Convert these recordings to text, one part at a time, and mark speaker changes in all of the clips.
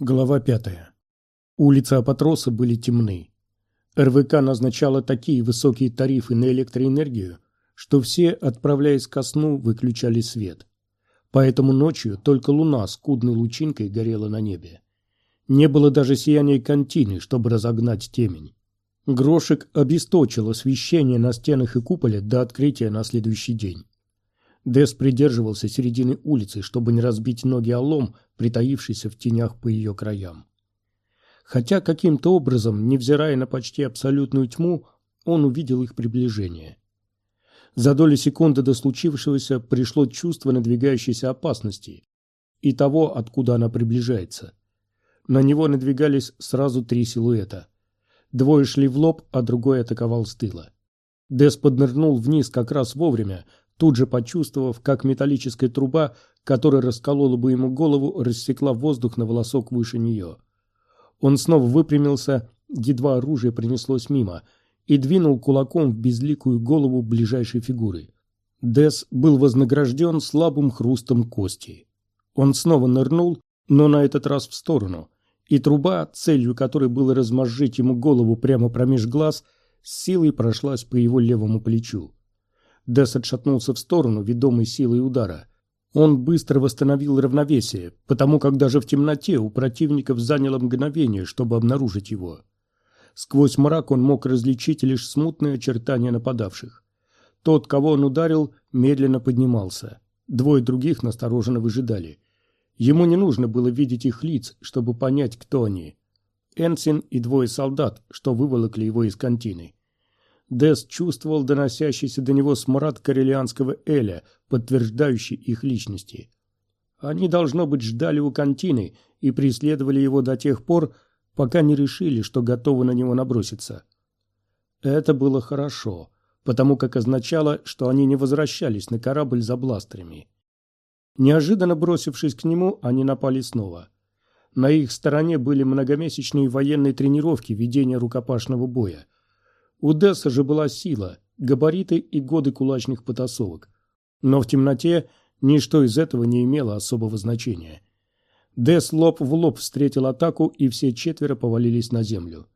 Speaker 1: Глава пятая. Улицы Апатроса были темны. РВК назначала такие высокие тарифы на электроэнергию, что все, отправляясь ко сну, выключали свет. Поэтому ночью только луна скудной лучинкой горела на небе. Не было даже сияния контины, чтобы разогнать темень. Грошек обесточил освещение на стенах и куполе до открытия на следующий день. Дес придерживался середины улицы, чтобы не разбить ноги о лом, притаившийся в тенях по ее краям. Хотя каким-то образом, невзирая на почти абсолютную тьму, он увидел их приближение. За доли секунды до случившегося пришло чувство надвигающейся опасности и того, откуда она приближается. На него надвигались сразу три силуэта. Двое шли в лоб, а другой атаковал с тыла. Дес поднырнул вниз как раз вовремя, тут же почувствовав, как металлическая труба, которая расколола бы ему голову, рассекла воздух на волосок выше нее. Он снова выпрямился, едва оружие принеслось мимо, и двинул кулаком в безликую голову ближайшей фигуры. Дес был вознагражден слабым хрустом кости. Он снова нырнул, но на этот раз в сторону, и труба, целью которой было размозжить ему голову прямо промеж глаз, с силой прошлась по его левому плечу. Дес отшатнулся в сторону, ведомый силой удара. Он быстро восстановил равновесие, потому как даже в темноте у противников заняло мгновение, чтобы обнаружить его. Сквозь мрак он мог различить лишь смутные очертания нападавших. Тот, кого он ударил, медленно поднимался. Двое других настороженно выжидали. Ему не нужно было видеть их лиц, чтобы понять, кто они. Энсин и двое солдат, что выволокли его из контины. Дес чувствовал доносящийся до него смрад карелианского эля, подтверждающий их личности. Они, должно быть, ждали у контины и преследовали его до тех пор, пока не решили, что готовы на него наброситься. Это было хорошо, потому как означало, что они не возвращались на корабль за бластерами. Неожиданно бросившись к нему, они напали снова. На их стороне были многомесячные военные тренировки ведения рукопашного боя – у Десса же была сила, габариты и годы кулачных потасовок. Но в темноте ничто из этого не имело особого значения. Десс лоб в лоб встретил атаку, и все четверо повалились на землю.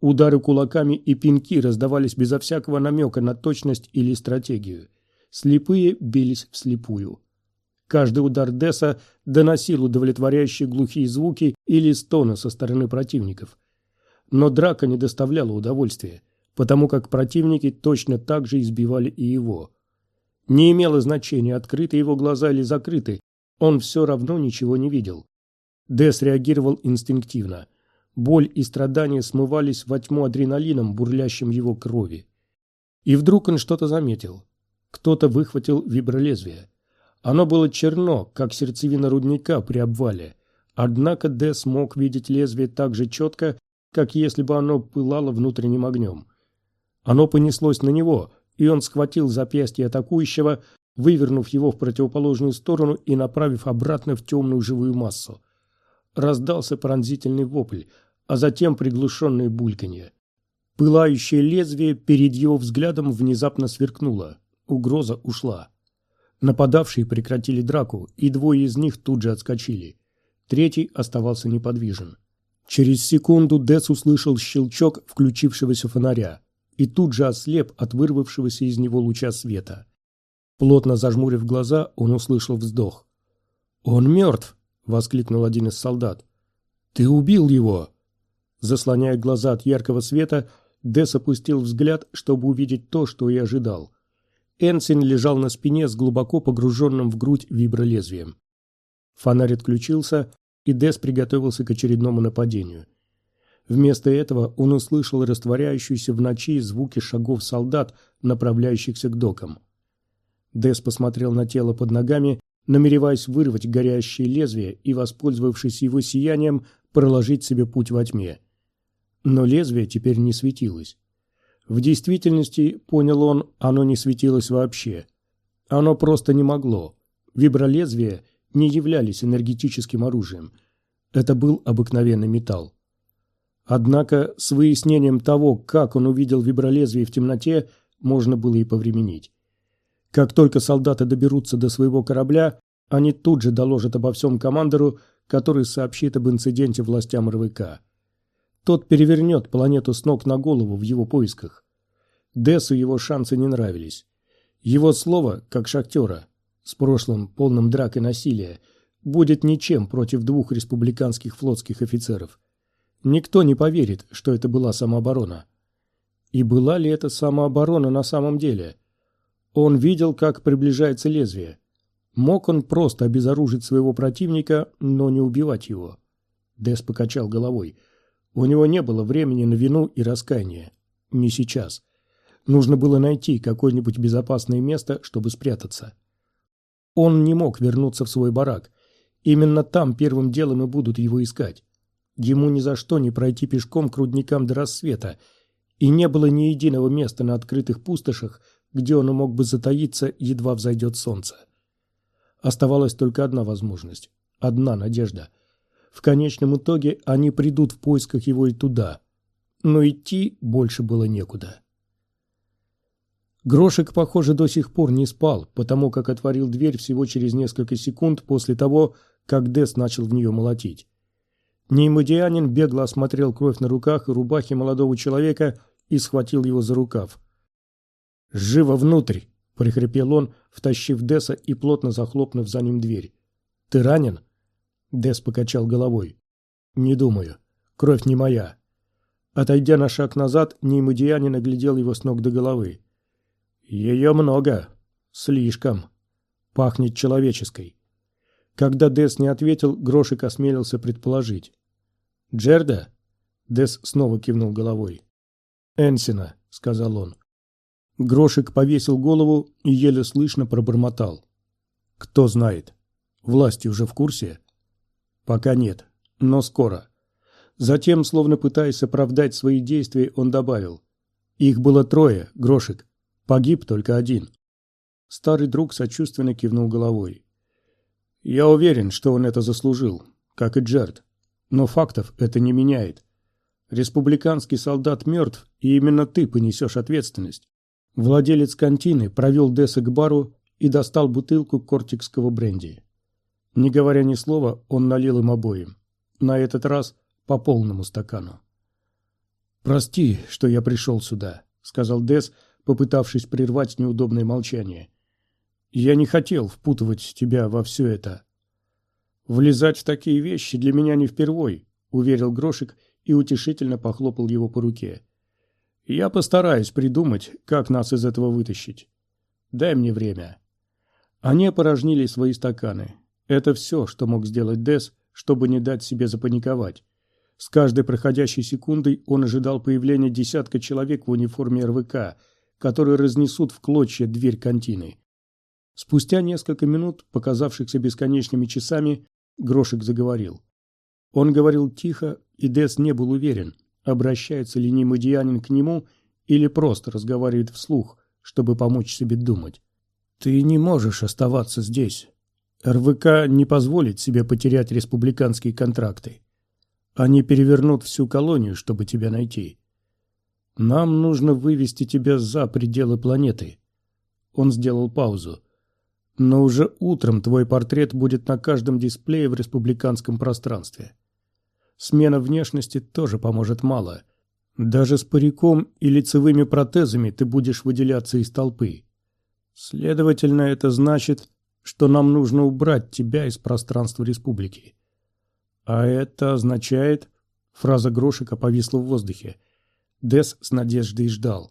Speaker 1: Удары кулаками и пинки раздавались безо всякого намека на точность или стратегию. Слепые бились вслепую. Каждый удар Десса доносил удовлетворяющие глухие звуки или стоны со стороны противников. Но драка не доставляла удовольствия потому как противники точно так же избивали и его. Не имело значения, открыты его глаза или закрыты, он все равно ничего не видел. Дес реагировал инстинктивно. Боль и страдания смывались во тьму адреналином, бурлящим его крови. И вдруг он что-то заметил. Кто-то выхватил вибролезвие. Оно было черно, как сердцевина рудника при обвале. Однако Дес мог видеть лезвие так же четко, как если бы оно пылало внутренним огнем. Оно понеслось на него, и он схватил запястье атакующего, вывернув его в противоположную сторону и направив обратно в темную живую массу. Раздался пронзительный вопль, а затем приглушенное бульканье. Пылающее лезвие перед его взглядом внезапно сверкнуло. Угроза ушла. Нападавшие прекратили драку, и двое из них тут же отскочили. Третий оставался неподвижен. Через секунду Дес услышал щелчок включившегося фонаря и тут же ослеп от вырвавшегося из него луча света. Плотно зажмурив глаза, он услышал вздох. «Он мертв!» — воскликнул один из солдат. «Ты убил его!» Заслоняя глаза от яркого света, Дес опустил взгляд, чтобы увидеть то, что и ожидал. Энсин лежал на спине с глубоко погруженным в грудь вибролезвием. Фонарь отключился, и Дес приготовился к очередному нападению – Вместо этого он услышал растворяющиеся в ночи звуки шагов солдат, направляющихся к докам. Дес посмотрел на тело под ногами, намереваясь вырвать горящее лезвие и, воспользовавшись его сиянием, проложить себе путь во тьме. Но лезвие теперь не светилось. В действительности, понял он, оно не светилось вообще. Оно просто не могло. Вибролезвия не являлись энергетическим оружием. Это был обыкновенный металл. Однако с выяснением того, как он увидел вибролезвие в темноте, можно было и повременить. Как только солдаты доберутся до своего корабля, Они тут же доложат обо всем командору, который сообщит об инциденте властям РВК. Тот перевернет планету с ног на голову в его поисках. Дессу его шансы не нравились. Его слово, как шахтера, с прошлым полным драк и насилия, будет ничем против двух республиканских флотских офицеров. Никто не поверит, что это была самооборона. И была ли это самооборона на самом деле? Он видел, как приближается лезвие. Мог он просто обезоружить своего противника, но не убивать его? Дес покачал головой. У него не было времени на вину и раскаяние. Не сейчас. Нужно было найти какое-нибудь безопасное место, чтобы спрятаться. Он не мог вернуться в свой барак. Именно там первым делом и будут его искать. Ему ни за что не пройти пешком к рудникам до рассвета, и не было ни единого места на открытых пустошах, где он мог бы затаиться, едва взойдет солнце. Оставалась только одна возможность, одна надежда. В конечном итоге они придут в поисках его и туда, но идти больше было некуда. Грошек, похоже, до сих пор не спал, потому как отворил дверь всего через несколько секунд после того, как Дес начал в нее молотить. Неймодианин бегло осмотрел кровь на руках и рубахе молодого человека и схватил его за рукав. «Живо внутрь!» – прихрипел он, втащив Деса и плотно захлопнув за ним дверь. «Ты ранен?» Дес покачал головой. «Не думаю. Кровь не моя». Отойдя на шаг назад, Неймодианин оглядел его с ног до головы. Ее много. Слишком. Пахнет человеческой. Когда Дес не ответил, Грошик осмелился предположить. «Джерда?» Дес снова кивнул головой. «Энсина», — сказал он. Грошик повесил голову и еле слышно пробормотал. «Кто знает? Власти уже в курсе?» «Пока нет, но скоро». Затем, словно пытаясь оправдать свои действия, он добавил. «Их было трое, Грошик. Погиб только один. Старый друг сочувственно кивнул головой. Я уверен, что он это заслужил, как и Джерд. Но фактов это не меняет. Республиканский солдат мертв, и именно ты понесешь ответственность. Владелец контины провел Десса к бару и достал бутылку кортикского бренди. Не говоря ни слова, он налил им обоим. На этот раз по полному стакану. «Прости, что я пришел сюда», — сказал Десс, попытавшись прервать неудобное молчание. «Я не хотел впутывать тебя во все это». «Влезать в такие вещи для меня не впервой», — уверил Грошик и утешительно похлопал его по руке. «Я постараюсь придумать, как нас из этого вытащить. Дай мне время». Они опорожнили свои стаканы. Это все, что мог сделать Дес, чтобы не дать себе запаниковать. С каждой проходящей секундой он ожидал появления десятка человек в униформе РВК, которые разнесут в клочья дверь контины. Спустя несколько минут, показавшихся бесконечными часами, Грошик заговорил. Он говорил тихо, и Дес не был уверен, обращается ли Нимадианин к нему или просто разговаривает вслух, чтобы помочь себе думать. «Ты не можешь оставаться здесь. РВК не позволит себе потерять республиканские контракты. Они перевернут всю колонию, чтобы тебя найти. Нам нужно вывести тебя за пределы планеты. Он сделал паузу. Но уже утром твой портрет будет на каждом дисплее в республиканском пространстве. Смена внешности тоже поможет мало. Даже с париком и лицевыми протезами ты будешь выделяться из толпы. Следовательно, это значит, что нам нужно убрать тебя из пространства республики. А это означает... Фраза Грошика повисла в воздухе – Дес с надеждой ждал.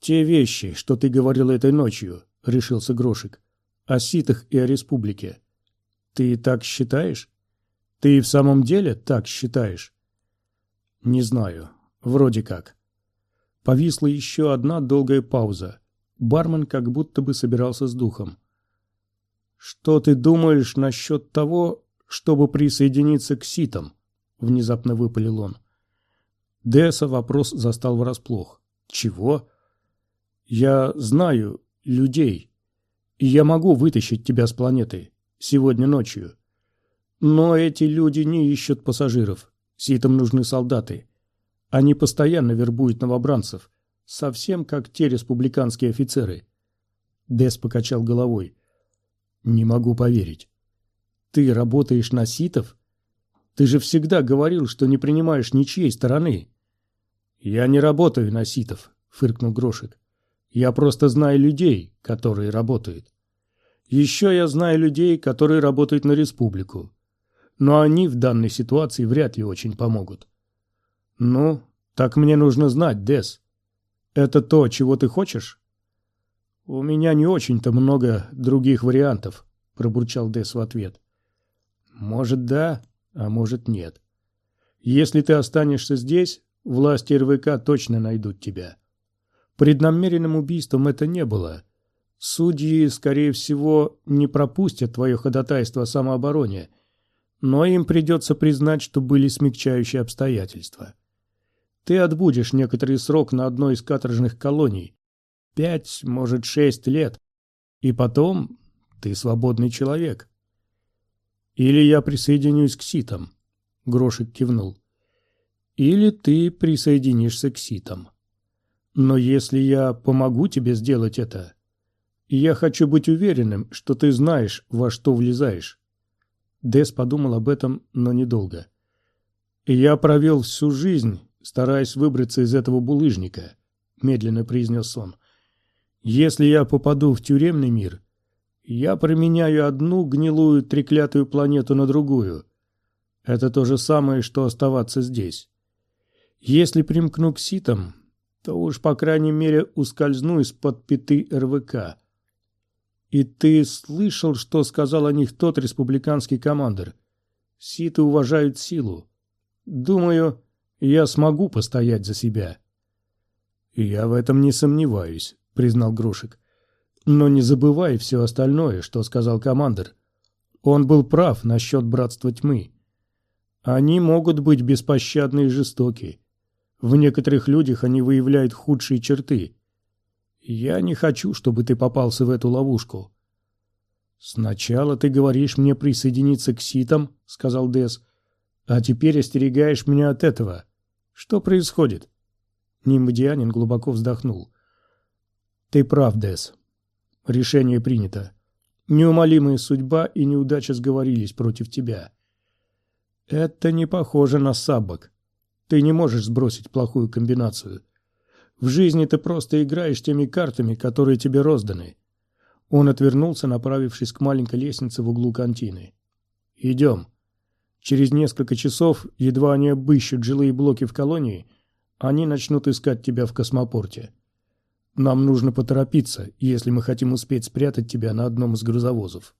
Speaker 1: «Те вещи, что ты говорил этой ночью», — решился Грошик, — «о ситах и о республике. Ты так считаешь? Ты в самом деле так считаешь?» «Не знаю. Вроде как». Повисла еще одна долгая пауза. Бармен как будто бы собирался с духом. «Что ты думаешь насчет того, чтобы присоединиться к ситам?» — внезапно выпалил он. Десса вопрос застал врасплох. «Чего?» «Я знаю людей, я могу вытащить тебя с планеты сегодня ночью. Но эти люди не ищут пассажиров. Ситам нужны солдаты. Они постоянно вербуют новобранцев, совсем как те республиканские офицеры». Дес покачал головой. Не могу поверить. Ты работаешь на ситов? Ты же всегда говорил, что не принимаешь ничьей стороны. Я не работаю на ситов, фыркнул Грошек. Я просто знаю людей, которые работают. Еще я знаю людей, которые работают на республику. Но они в данной ситуации вряд ли очень помогут. Ну, так мне нужно знать, Дес. Это то, чего ты хочешь? У меня не очень-то много других вариантов, пробурчал Дес в ответ. Может, да, а может, нет. Если ты останешься здесь, власти РВК точно найдут тебя. Преднамеренным убийством это не было. Судьи, скорее всего, не пропустят твое ходатайство о самообороне, но им придется признать, что были смягчающие обстоятельства. Ты отбудешь некоторый срок на одной из каторжных колоний. Пять, может, шесть лет. И потом ты свободный человек. Или я присоединюсь к ситам. Грошек кивнул. Или ты присоединишься к ситам. Но если я помогу тебе сделать это, я хочу быть уверенным, что ты знаешь, во что влезаешь. Дес подумал об этом, но недолго. Я провел всю жизнь, стараясь выбраться из этого булыжника, медленно произнес он. Если я попаду в тюремный мир, я променяю одну гнилую треклятую планету на другую. Это то же самое, что оставаться здесь. Если примкну к ситам, то уж, по крайней мере, ускользну из-под пяты РВК. И ты слышал, что сказал о них тот республиканский командир? Ситы уважают силу. Думаю, я смогу постоять за себя. Я в этом не сомневаюсь, признал Грушек. Но не забывай все остальное, что сказал командир. Он был прав насчет братства тьмы. Они могут быть беспощадны и жестоки. В некоторых людях они выявляют худшие черты. Я не хочу, чтобы ты попался в эту ловушку. Сначала ты говоришь мне присоединиться к ситам, сказал Дес, а теперь остерегаешь меня от этого. Что происходит? Нимбдианин глубоко вздохнул. Ты прав, Дес. Решение принято. Неумолимая судьба и неудача сговорились против тебя. Это не похоже на сабок. Ты не можешь сбросить плохую комбинацию. В жизни ты просто играешь теми картами, которые тебе розданы. Он отвернулся, направившись к маленькой лестнице в углу контины. «Идем. Через несколько часов, едва они обыщут жилые блоки в колонии, они начнут искать тебя в космопорте. Нам нужно поторопиться, если мы хотим успеть спрятать тебя на одном из грузовозов.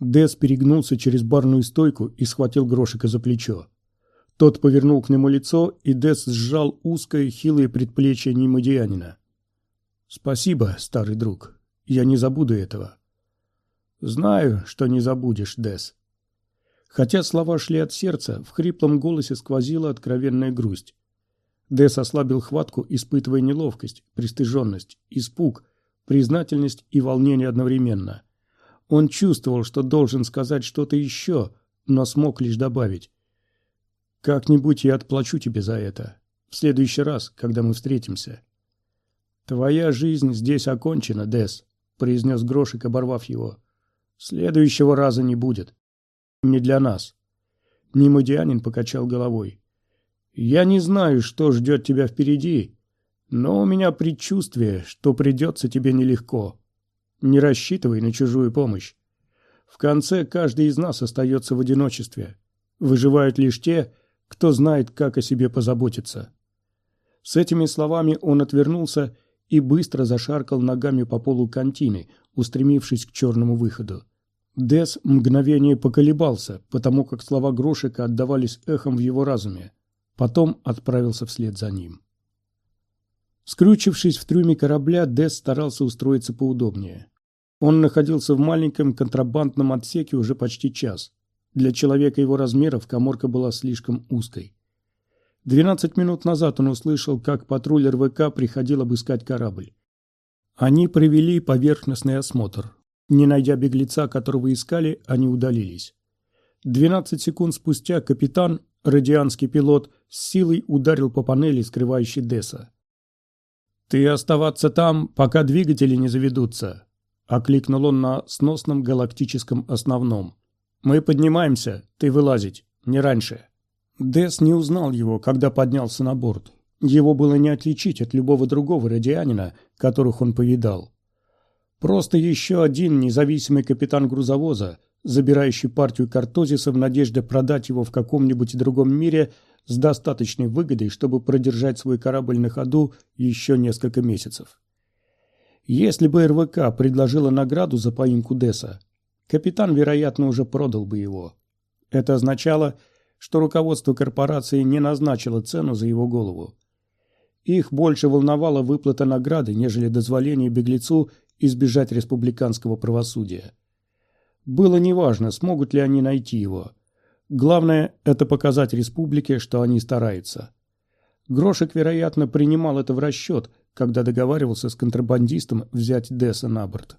Speaker 1: Дес перегнулся через барную стойку и схватил Грошика за плечо. Тот повернул к нему лицо, и Дес сжал узкое, хилое предплечье Нимодианина. «Спасибо, старый друг. Я не забуду этого». «Знаю, что не забудешь, Дес». Хотя слова шли от сердца, в хриплом голосе сквозила откровенная грусть. Дэс ослабил хватку, испытывая неловкость, пристыженность, испуг, признательность и волнение одновременно. Он чувствовал, что должен сказать что-то еще, но смог лишь добавить. «Как-нибудь я отплачу тебе за это. В следующий раз, когда мы встретимся». «Твоя жизнь здесь окончена, Дэс», — произнес Грошик, оборвав его. «Следующего раза не будет. Не для нас». Нимодианин покачал головой. Я не знаю, что ждет тебя впереди, но у меня предчувствие, что придется тебе нелегко. Не рассчитывай на чужую помощь. В конце каждый из нас остается в одиночестве. Выживают лишь те, кто знает, как о себе позаботиться. С этими словами он отвернулся и быстро зашаркал ногами по полу контины, устремившись к черному выходу. Дес мгновение поколебался, потому как слова Грошика отдавались эхом в его разуме. Потом отправился вслед за ним. Скрючившись в трюме корабля, Дес старался устроиться поудобнее. Он находился в маленьком контрабандном отсеке уже почти час. Для человека его размеров коморка была слишком узкой. Двенадцать минут назад он услышал, как патруль РВК приходил обыскать корабль. Они провели поверхностный осмотр. Не найдя беглеца, которого искали, они удалились. Двенадцать секунд спустя капитан, радианский пилот, с силой ударил по панели, скрывающей Десса. «Ты оставаться там, пока двигатели не заведутся. Окликнул он на сносном галактическом основном. «Мы поднимаемся, ты вылазить, не раньше». Дес не узнал его, когда поднялся на борт. Его было не отличить от любого другого радианина, которых он повидал. Просто еще один независимый капитан грузовоза, забирающий партию картозиса в надежде продать его в каком-нибудь другом мире с достаточной выгодой, чтобы продержать свой корабль на ходу еще несколько месяцев. Если бы РВК предложила награду за поимку Десса, капитан, вероятно, уже продал бы его. Это означало, что руководство корпорации не назначило цену за его голову. Их больше волновала выплата награды, нежели дозволение беглецу избежать республиканского правосудия. Было неважно, смогут ли они найти его. Главное – это показать республике, что они стараются. Грошек, вероятно, принимал это в расчет, когда договаривался с контрабандистом взять Десса на борт.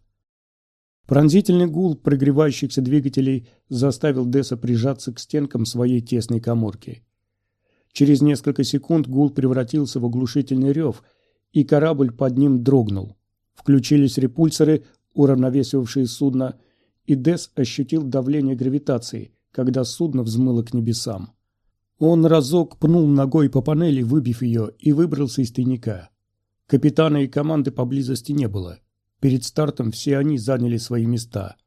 Speaker 1: Пронзительный гул прогревающихся двигателей заставил Десса прижаться к стенкам своей тесной коморки. Через несколько секунд гул превратился в оглушительный рев, и корабль под ним дрогнул. Включились репульсоры, уравновесивавшие судно, и Десс ощутил давление гравитации, когда судно взмыло к небесам. Он разок пнул ногой по панели, выбив ее, и выбрался из тайника. Капитана и команды поблизости не было. Перед стартом все они заняли свои места.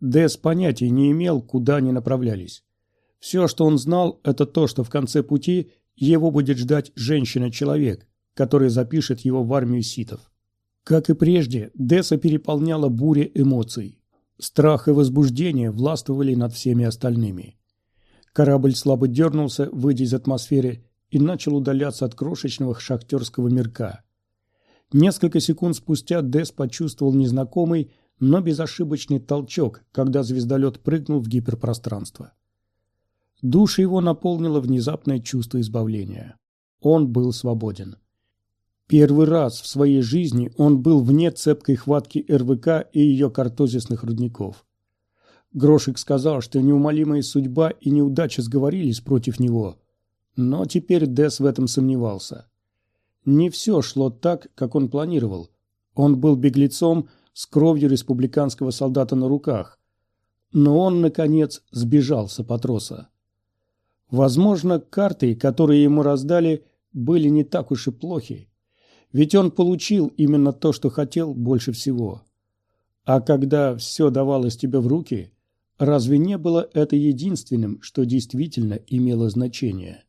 Speaker 1: Дэс понятия не имел, куда они направлялись. Все, что он знал, это то, что в конце пути его будет ждать женщина-человек, которая запишет его в армию ситов. Как и прежде, Десса переполняла буря эмоций. Страх и возбуждение властвовали над всеми остальными. Корабль слабо дернулся, выйдя из атмосферы, и начал удаляться от крошечного шахтерского мирка. Несколько секунд спустя Дес почувствовал незнакомый, но безошибочный толчок, когда звездолет прыгнул в гиперпространство. Душа его наполнило внезапное чувство избавления. Он был свободен. Первый раз в своей жизни он был вне цепкой хватки РВК и ее картозисных рудников. Грошик сказал, что неумолимая судьба и неудача сговорились против него, но теперь Дес в этом сомневался. Не все шло так, как он планировал. Он был беглецом с кровью республиканского солдата на руках. Но он, наконец, сбежал с Апатроса. Возможно, карты, которые ему раздали, были не так уж и плохи. Ведь он получил именно то, что хотел больше всего. А когда все давалось тебе в руки, разве не было это единственным, что действительно имело значение?